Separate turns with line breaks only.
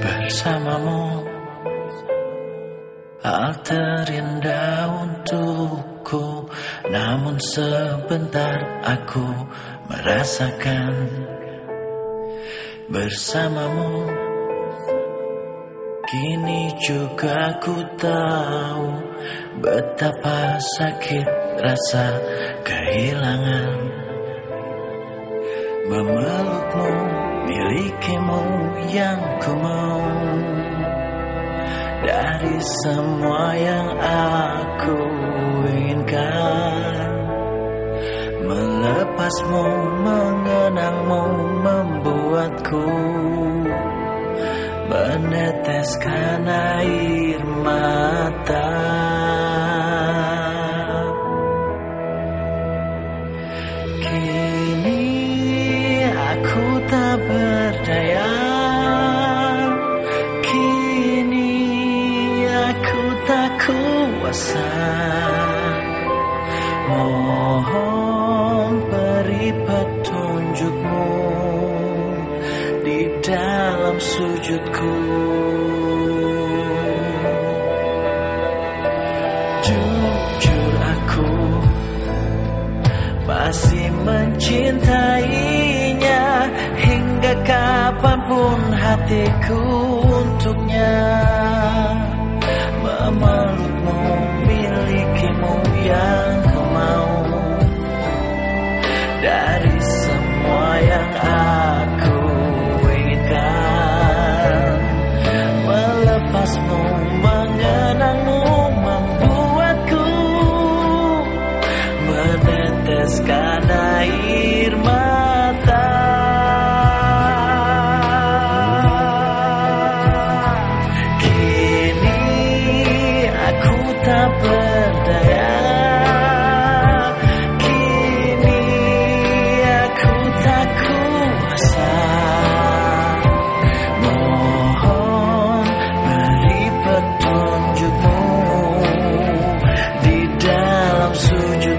bersamamu. Hal terindah untukku Namun sebentar aku merasakan Bersamamu. Kini juga ku tahu Betapa sakit rasa kehilangan. Memelukmu, milikimu yang ku mau. Dari semua yang aku inginkan. Melepasmu, mengenangmu membuatku Meneteskan air mata Mohon beri petunjukmu Di dalam sujudku. Jujur aku masih mencintainya hingga kapan pun hatiku dari semua yang aku inginkan melepasmu mengenangmu membuatku meneteskan air mata kini aku tak pernah. soon.